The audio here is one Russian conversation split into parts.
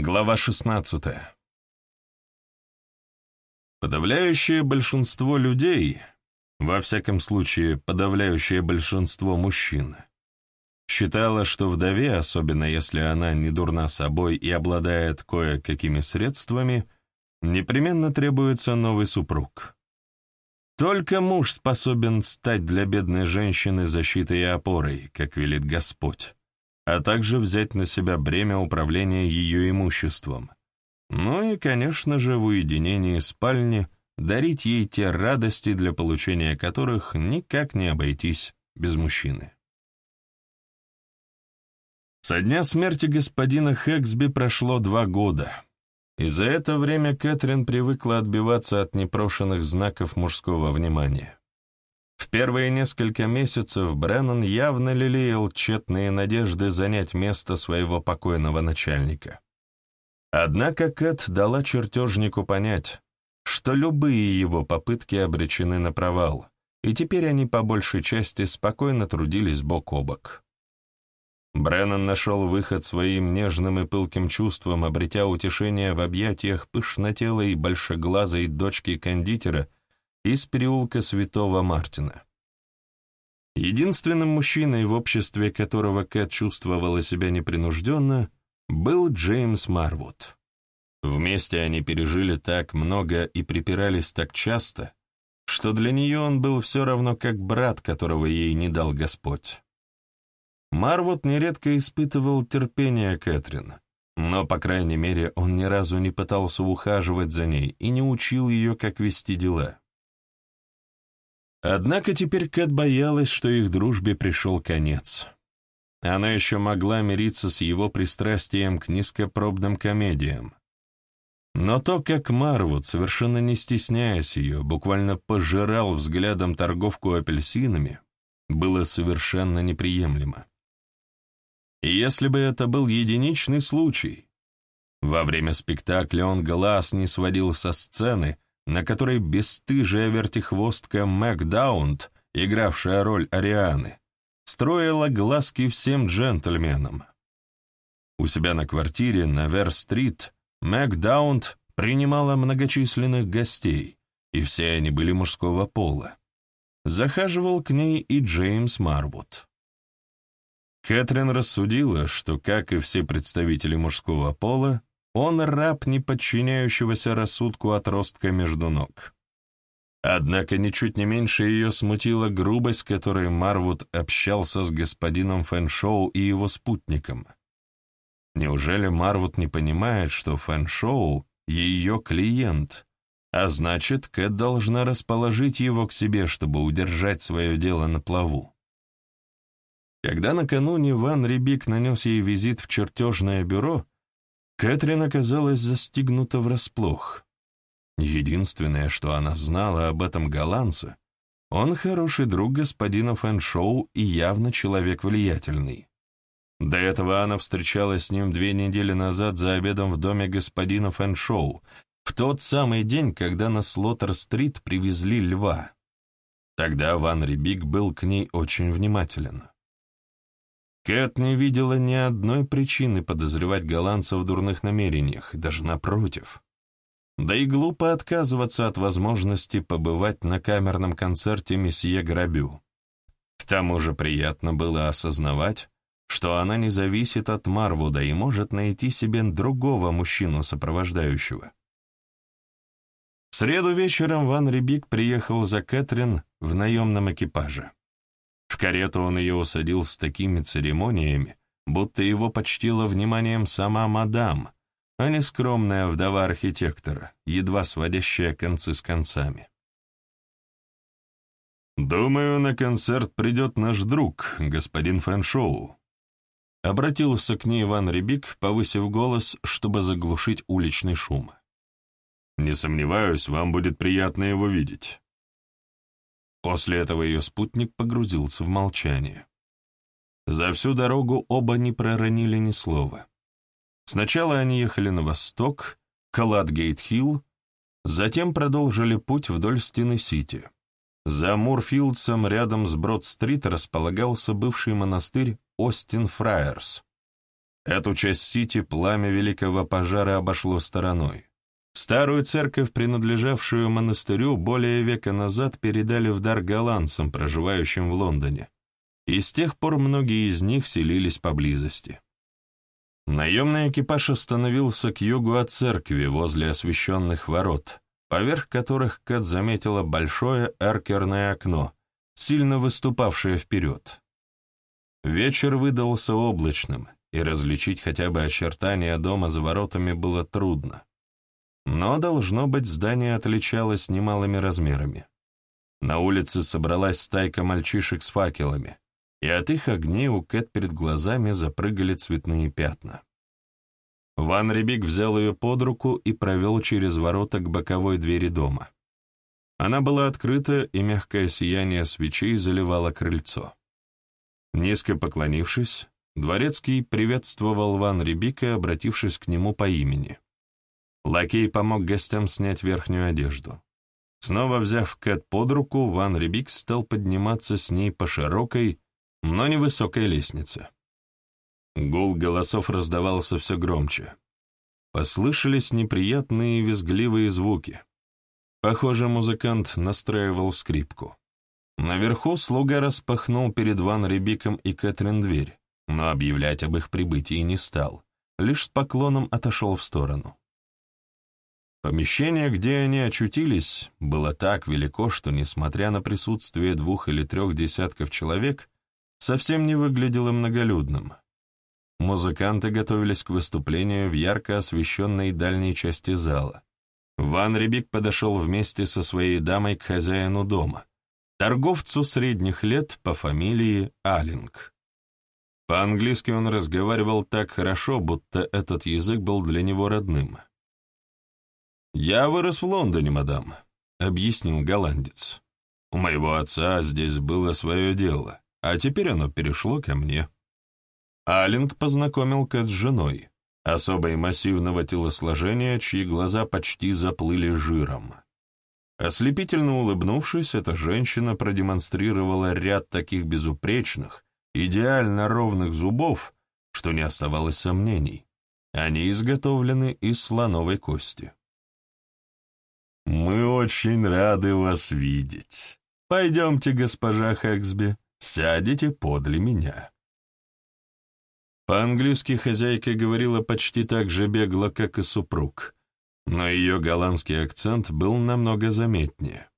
Глава 16. Подавляющее большинство людей, во всяком случае подавляющее большинство мужчин, считало, что вдове, особенно если она не дурна собой и обладает кое-какими средствами, непременно требуется новый супруг. Только муж способен стать для бедной женщины защитой и опорой, как велит Господь а также взять на себя бремя управления ее имуществом. Ну и, конечно же, в уединении спальни дарить ей те радости, для получения которых никак не обойтись без мужчины. Со дня смерти господина Хэксби прошло два года, и за это время Кэтрин привыкла отбиваться от непрошенных знаков мужского внимания. В первые несколько месяцев Бреннан явно лелеял тщетные надежды занять место своего покойного начальника. Однако Кэт дала чертежнику понять, что любые его попытки обречены на провал, и теперь они по большей части спокойно трудились бок о бок. Бреннан нашел выход своим нежным и пылким чувством, обретя утешение в объятиях пышнотелой большеглазой дочки кондитера — из переулка Святого Мартина. Единственным мужчиной, в обществе которого Кэт чувствовала себя непринужденно, был Джеймс Марвуд. Вместе они пережили так много и припирались так часто, что для нее он был все равно как брат, которого ей не дал Господь. Марвуд нередко испытывал терпение Кэтрин, но, по крайней мере, он ни разу не пытался ухаживать за ней и не учил ее, как вести дела. Однако теперь Кэт боялась, что их дружбе пришел конец. Она еще могла мириться с его пристрастием к низкопробным комедиям. Но то, как Марвуд, совершенно не стесняясь ее, буквально пожирал взглядом торговку апельсинами, было совершенно неприемлемо. И если бы это был единичный случай, во время спектакля он глаз не сводил со сцены, на которой бесстыжая вертихвостка Макдаунд, игравшая роль Арианы, строила глазки всем джентльменам. У себя на квартире на Вер-стрит Макдаунд принимала многочисленных гостей, и все они были мужского пола. Захаживал к ней и Джеймс Марвуд. Кэтрин рассудила, что, как и все представители мужского пола, он раб, не подчиняющегося рассудку отростка между ног. Однако ничуть не меньше ее смутила грубость, которой Марвуд общался с господином Фэншоу и его спутником. Неужели Марвуд не понимает, что Фэншоу — ее клиент, а значит, Кэт должна расположить его к себе, чтобы удержать свое дело на плаву? Когда накануне Ван Рибик нанес ей визит в чертежное бюро, Кэтрин оказалась застигнута врасплох. Единственное, что она знала об этом голландце, он хороший друг господина Фэншоу и явно человек влиятельный. До этого она встречалась с ним две недели назад за обедом в доме господина Фэншоу, в тот самый день, когда на Слоттер-стрит привезли льва. Тогда Ван Рибик был к ней очень внимателен. Кэт не видела ни одной причины подозревать голландца в дурных намерениях, даже напротив. Да и глупо отказываться от возможности побывать на камерном концерте месье Грабю. К тому же приятно было осознавать, что она не зависит от Марвуда и может найти себе другого мужчину сопровождающего. В среду вечером Ван Рибик приехал за Кэтрин в наемном экипаже. Карету он ее усадил с такими церемониями, будто его почтила вниманием сама мадам, а не скромная вдова архитектора, едва сводящая концы с концами. «Думаю, на концерт придет наш друг, господин Фэншоу», — обратился к ней Иван Рябик, повысив голос, чтобы заглушить уличный шум. «Не сомневаюсь, вам будет приятно его видеть». После этого ее спутник погрузился в молчание. За всю дорогу оба не проронили ни слова. Сначала они ехали на восток, к Ладгейт-Хилл, затем продолжили путь вдоль стены Сити. За Мурфилдсом рядом с Брод-стрит располагался бывший монастырь Остин Фраерс. Эту часть Сити пламя великого пожара обошло стороной. Старую церковь, принадлежавшую монастырю, более века назад передали в дар голландцам, проживающим в Лондоне, и с тех пор многие из них селились поблизости. Наемный экипаж остановился к югу от церкви, возле освещенных ворот, поверх которых Кэт заметила большое эркерное окно, сильно выступавшее вперед. Вечер выдался облачным, и различить хотя бы очертания дома за воротами было трудно. Но, должно быть, здание отличалось немалыми размерами. На улице собралась стайка мальчишек с факелами, и от их огней у Кэт перед глазами запрыгали цветные пятна. Ван Рибик взял ее под руку и провел через ворота к боковой двери дома. Она была открыта, и мягкое сияние свечей заливало крыльцо. Низко поклонившись, дворецкий приветствовал Ван Рибика, обратившись к нему по имени. Лакей помог гостям снять верхнюю одежду. Снова взяв Кэт под руку, Ван Рибик стал подниматься с ней по широкой, но невысокой лестнице. Гул голосов раздавался все громче. Послышались неприятные визгливые звуки. Похоже, музыкант настраивал скрипку. Наверху слуга распахнул перед Ван Рибиком и Кэтрин дверь, но объявлять об их прибытии не стал, лишь с поклоном отошел в сторону. Помещение, где они очутились, было так велико, что, несмотря на присутствие двух или трех десятков человек, совсем не выглядело многолюдным. Музыканты готовились к выступлению в ярко освещенной дальней части зала. Ван Рибик подошел вместе со своей дамой к хозяину дома, торговцу средних лет по фамилии Аллинг. По-английски он разговаривал так хорошо, будто этот язык был для него родным. «Я вырос в Лондоне, мадам», — объяснил голландец. «У моего отца здесь было свое дело, а теперь оно перешло ко мне». Аллинг познакомил Кэт с женой, особой массивного телосложения, чьи глаза почти заплыли жиром. Ослепительно улыбнувшись, эта женщина продемонстрировала ряд таких безупречных, идеально ровных зубов, что не оставалось сомнений. Они изготовлены из слоновой кости. «Мы очень рады вас видеть. Пойдемте, госпожа Хэксби, сядете подле меня». По-английски хозяйка говорила почти так же бегло, как и супруг, но ее голландский акцент был намного заметнее.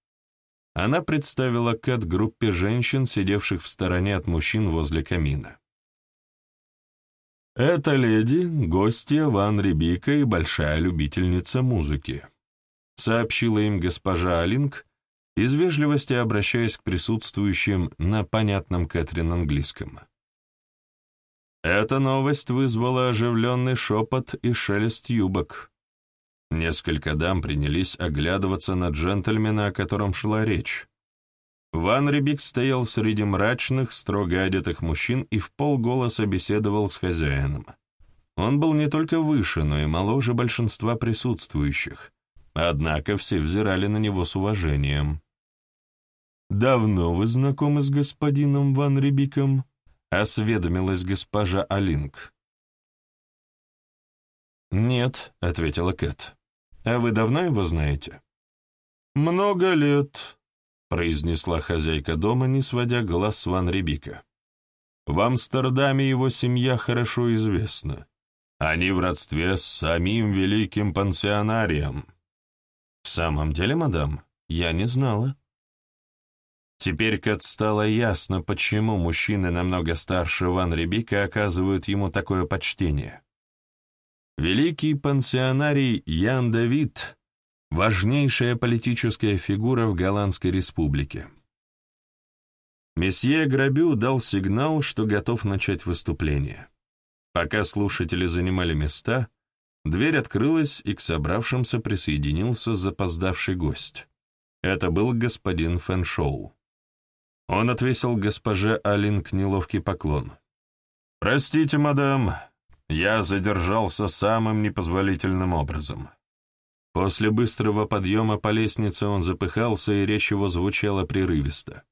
Она представила Кэт группе женщин, сидевших в стороне от мужчин возле камина. «Это леди, гостья Ван Рибика и большая любительница музыки сообщила им госпожа Алинг, из вежливости обращаясь к присутствующим на понятном Кэтрин английском. Эта новость вызвала оживленный шепот и шелест юбок. Несколько дам принялись оглядываться на джентльмена, о котором шла речь. Ван Рибик стоял среди мрачных, строго одетых мужчин и в полголоса беседовал с хозяином. Он был не только выше, но и моложе большинства присутствующих, Однако все взирали на него с уважением. «Давно вы знакомы с господином Ван Рибиком?» — осведомилась госпожа Алинг. «Нет», — ответила Кэт. «А вы давно его знаете?» «Много лет», — произнесла хозяйка дома, не сводя глаз с Ван Рибика. «В Амстердаме его семья хорошо известна. Они в родстве с самим великим пансионарием». «В самом деле, мадам, я не знала». Теперь Кэт стало ясно, почему мужчины намного старше Ван Рибика оказывают ему такое почтение. Великий пансионарий Ян Давид — важнейшая политическая фигура в Голландской республике. Месье Грабю дал сигнал, что готов начать выступление. Пока слушатели занимали места — Дверь открылась, и к собравшимся присоединился запоздавший гость. Это был господин Фэншоу. Он отвесил госпоже Алинг неловкий поклон. «Простите, мадам, я задержался самым непозволительным образом». После быстрого подъема по лестнице он запыхался, и речь его звучала прерывисто.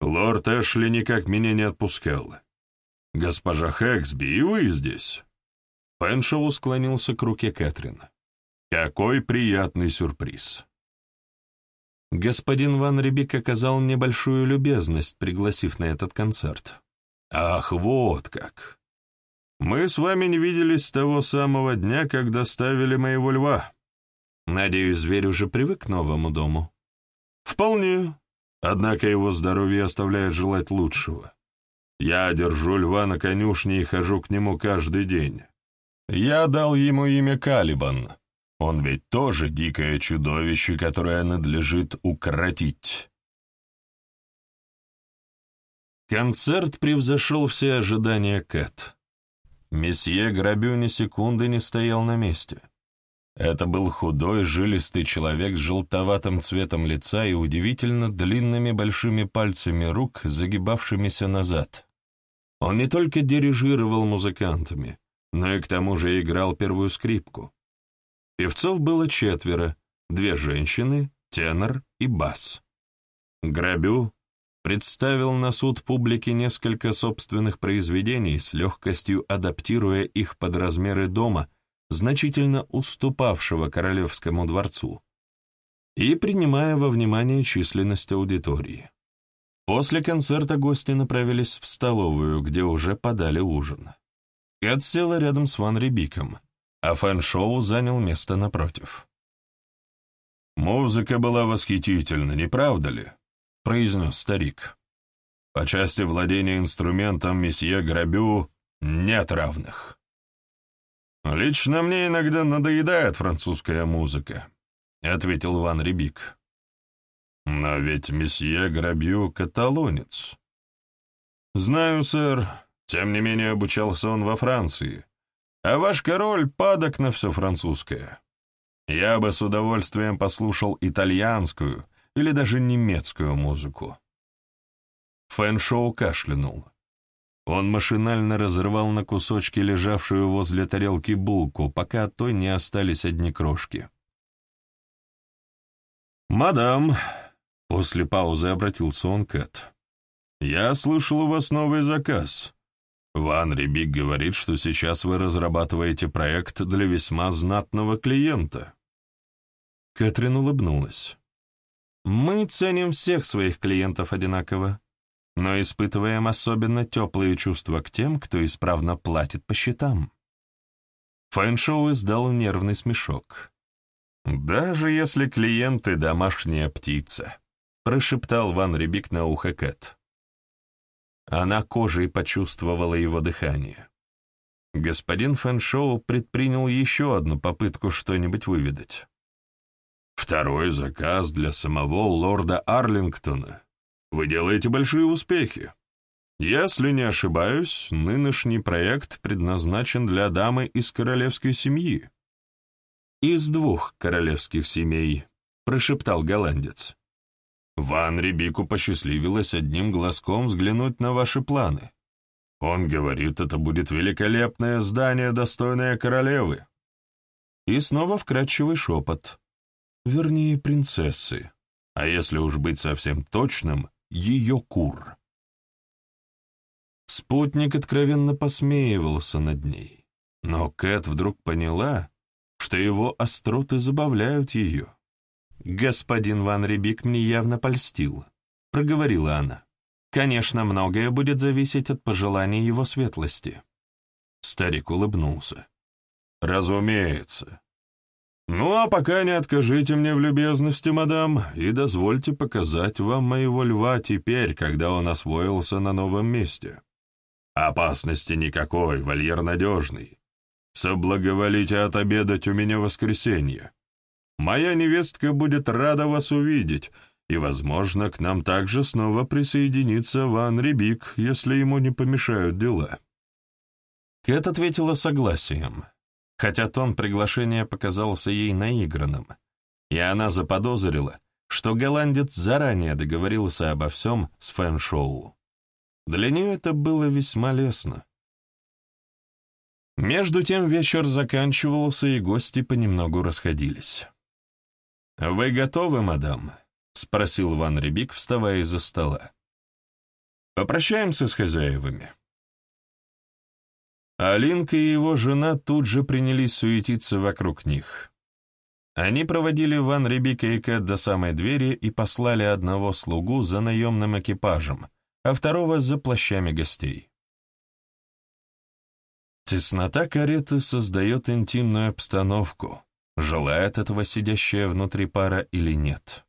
«Лорд Эшли никак меня не отпускал. госпожа Хэксби, и вы здесь!» Пеншоу склонился к руке Кэтрин. «Какой приятный сюрприз!» Господин Ван Рибик оказал мне большую любезность, пригласив на этот концерт. «Ах, вот как! Мы с вами не виделись с того самого дня, когда ставили моего льва. Надеюсь, зверь уже привык к новому дому?» «Вполне. Однако его здоровье оставляет желать лучшего. Я держу льва на конюшне и хожу к нему каждый день. Я дал ему имя Калибан. Он ведь тоже дикое чудовище, которое надлежит укротить. Концерт превзошел все ожидания Кэт. Месье Грабю ни секунды не стоял на месте. Это был худой, жилистый человек с желтоватым цветом лица и удивительно длинными большими пальцами рук, загибавшимися назад. Он не только дирижировал музыкантами, но и к тому же играл первую скрипку. Певцов было четверо, две женщины, тенор и бас. Грабю представил на суд публики несколько собственных произведений, с легкостью адаптируя их под размеры дома, значительно уступавшего Королевскому дворцу, и принимая во внимание численность аудитории. После концерта гости направились в столовую, где уже подали ужин. Кэт села рядом с Ван Рибиком, а Фэн Шоу занял место напротив. «Музыка была восхитительна, не правда ли?» — произнес старик. «По части владения инструментом месье Грабю нет равных». «Лично мне иногда надоедает французская музыка», — ответил Ван Рибик. «Но ведь месье Грабю — каталонец». «Знаю, сэр, тем не менее, обучался он во Франции. А ваш король падок на все французское. Я бы с удовольствием послушал итальянскую или даже немецкую музыку. Фэн-шоу кашлянул. Он машинально разрывал на кусочки лежавшую возле тарелки булку, пока от той не остались одни крошки. «Мадам», — после паузы обратился он к Кэт, — «я слышал у вас новый заказ. Ван Рибик говорит, что сейчас вы разрабатываете проект для весьма знатного клиента». Кэтрин улыбнулась. «Мы ценим всех своих клиентов одинаково, но испытываем особенно теплые чувства к тем, кто исправно платит по счетам». Фэншоу издал нервный смешок. «Даже если клиенты — домашняя птица», — прошептал Ван Рибик на ухо Кэт. Она кожей почувствовала его дыхание. Господин Фэншоу предпринял еще одну попытку что-нибудь выведать. «Второй заказ для самого лорда Арлингтона. Вы делаете большие успехи. Если не ошибаюсь, нынешний проект предназначен для дамы из королевской семьи». «Из двух королевских семей», — прошептал голландец. Ван Рибику посчастливилось одним глазком взглянуть на ваши планы. Он говорит, это будет великолепное здание, достойное королевы. И снова вкрадчивый шепот. Вернее, принцессы. А если уж быть совсем точным, ее кур. Спутник откровенно посмеивался над ней. Но Кэт вдруг поняла, что его остроты забавляют ее. «Господин Ван Рибик мне явно польстил», — проговорила она. «Конечно, многое будет зависеть от пожеланий его светлости». Старик улыбнулся. «Разумеется. Ну, а пока не откажите мне в любезности, мадам, и дозвольте показать вам моего льва теперь, когда он освоился на новом месте. Опасности никакой, вольер надежный. Соблаговолите отобедать у меня воскресенье. Моя невестка будет рада вас увидеть, и, возможно, к нам также снова присоединится Ван Рибик, если ему не помешают дела». Кэт ответила согласием, хотя тон приглашения показался ей наигранным, и она заподозрила, что голландец заранее договорился обо всем с фэн-шоу. Для нее это было весьма лестно. Между тем вечер заканчивался, и гости понемногу расходились. «Вы готовы, мадам?» — спросил Ван Рибик, вставая из-за стола. «Попрощаемся с хозяевами». Алинка и его жена тут же принялись суетиться вокруг них. Они проводили Ван Ребика и Кэт до самой двери и послали одного слугу за наемным экипажем, а второго за плащами гостей. Теснота кареты создает интимную обстановку, желает этого сидящая внутри пара или нет.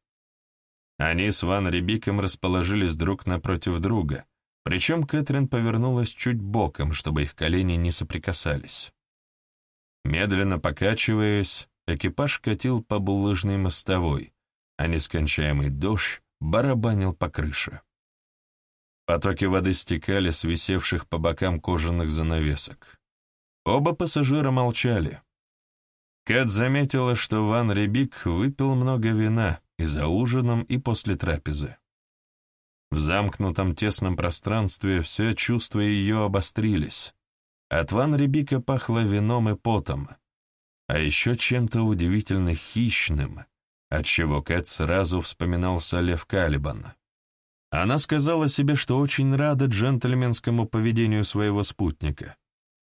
Они с Ван Ребиком расположились друг напротив друга, причем Кэтрин повернулась чуть боком, чтобы их колени не соприкасались. Медленно покачиваясь, экипаж катил по булыжной мостовой, а нескончаемый дождь барабанил по крыше. Потоки воды стекали с висевших по бокам кожаных занавесок. Оба пассажира молчали. Кэт заметила, что Ван Ребик выпил много вина и за ужином, и после трапезы. В замкнутом тесном пространстве все чувства ее обострились. От Ван Ребика пахло вином и потом, а еще чем-то удивительно хищным, отчего Кэт сразу вспоминался Лев Калибан. Она сказала себе, что очень рада джентльменскому поведению своего спутника.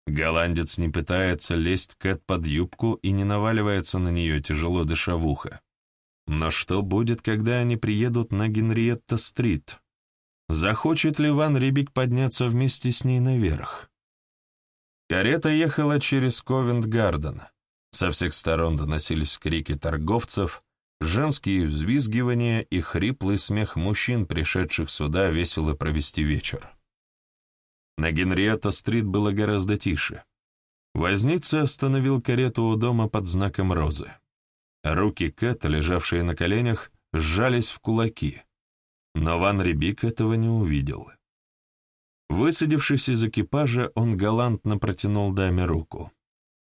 Голландец не пытается лезть Кэт под юбку и не наваливается на нее, тяжело дыша в ухо. Но что будет, когда они приедут на Генриетта-стрит? Захочет ли Ван Рибик подняться вместе с ней наверх? Карета ехала через Ковент-Гарден. Со всех сторон доносились крики торговцев, женские взвизгивания и хриплый смех мужчин, пришедших сюда весело провести вечер. На Генриетта-стрит было гораздо тише. Возница остановил карету у дома под знаком розы. Руки Кэт, лежавшие на коленях, сжались в кулаки, но Ван Рибик этого не увидел. Высадившись из экипажа, он галантно протянул даме руку.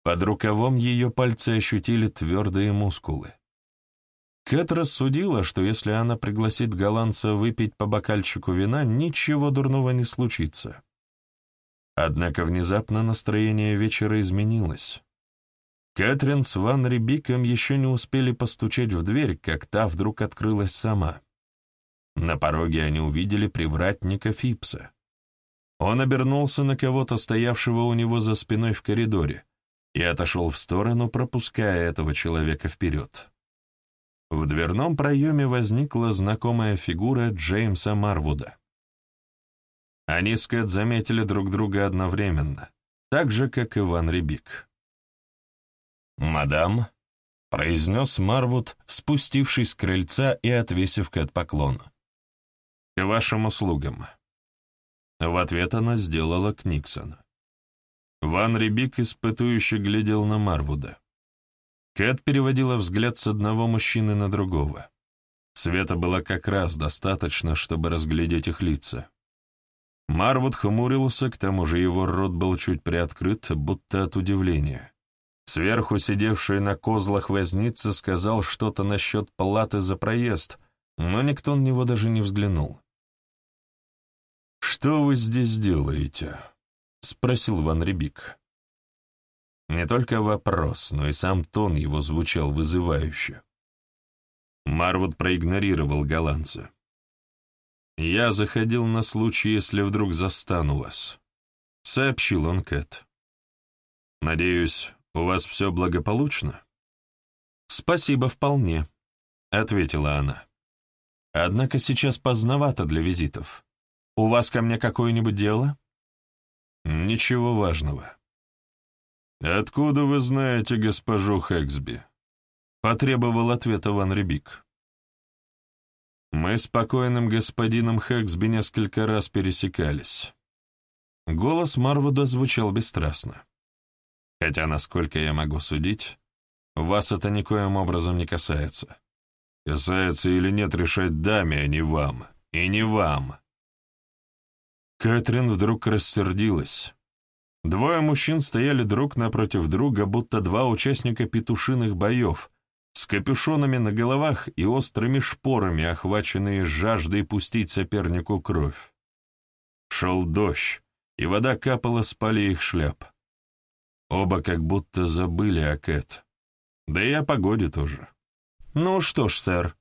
Под рукавом ее пальцы ощутили твердые мускулы. Кэт рассудила, что если она пригласит голландца выпить по бокальчику вина, ничего дурного не случится. Однако внезапно настроение вечера изменилось. Кэтрин с Ван Рибиком еще не успели постучать в дверь, как та вдруг открылась сама. На пороге они увидели привратника Фипса. Он обернулся на кого-то, стоявшего у него за спиной в коридоре, и отошел в сторону, пропуская этого человека вперед. В дверном проеме возникла знакомая фигура Джеймса Марвуда. Они с Кэт заметили друг друга одновременно, так же, как и Ван Рибик. «Мадам», — произнес Марвуд, спустившись с крыльца и отвесив Кэт поклон. «К вашим услугам». В ответ она сделала к Никсону. Ван Рибик испытующе глядел на Марвуда. Кэт переводила взгляд с одного мужчины на другого. Света было как раз достаточно, чтобы разглядеть их лица. Марвуд хмурился, к тому же его рот был чуть приоткрыт, будто от удивления. Сверху сидевший на козлах возница сказал что-то насчет платы за проезд, но никто на него даже не взглянул. «Что вы здесь делаете?» — спросил Ван Рибик. Не только вопрос, но и сам тон его звучал вызывающе. Марвуд проигнорировал голландца. «Я заходил на случай, если вдруг застану вас», — сообщил он Кэт. «Надеюсь, у вас все благополучно?» «Спасибо, вполне», — ответила она. «Однако сейчас поздновато для визитов. У вас ко мне какое-нибудь дело?» «Ничего важного». «Откуда вы знаете госпожу Хэксби?» — потребовал ответа Ван Рибик. «Мы с покойным господином Хэксби несколько раз пересекались». Голос Марвуда звучал бесстрастно. «Хотя, насколько я могу судить, вас это никоим образом не касается. Касается или нет решать даме, а не вам. И не вам. Кэтрин вдруг рассердилась. Двое мужчин стояли друг напротив друга, будто два участника петушиных боев, с капюшонами на головах и острыми шпорами, охваченные жаждой пустить сопернику кровь. Шел дождь, и вода капала с полей их шляп. Оба как будто забыли о Кэт. Да и о погоде тоже. «Ну что ж, сэр,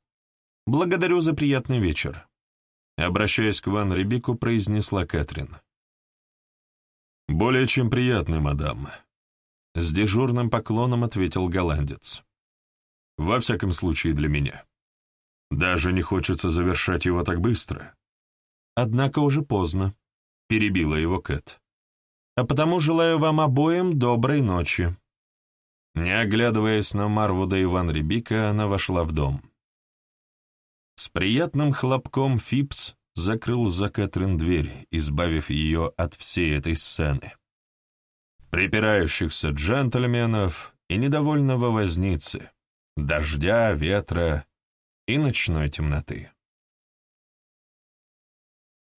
благодарю за приятный вечер. Обращаясь к Ван Рибику, произнесла Кэтрин. «Более чем приятный, мадам», — с дежурным поклоном ответил голландец. «Во всяком случае для меня. Даже не хочется завершать его так быстро». «Однако уже поздно», — перебила его Кэт. «А потому желаю вам обоим доброй ночи». Не оглядываясь на Марвуда и Ван Рибика, она вошла в дом. С приятным хлопком Фипс закрыл за Кэтрин дверь, избавив ее от всей этой сцены. Припирающихся джентльменов и недовольного возницы, дождя, ветра и ночной темноты.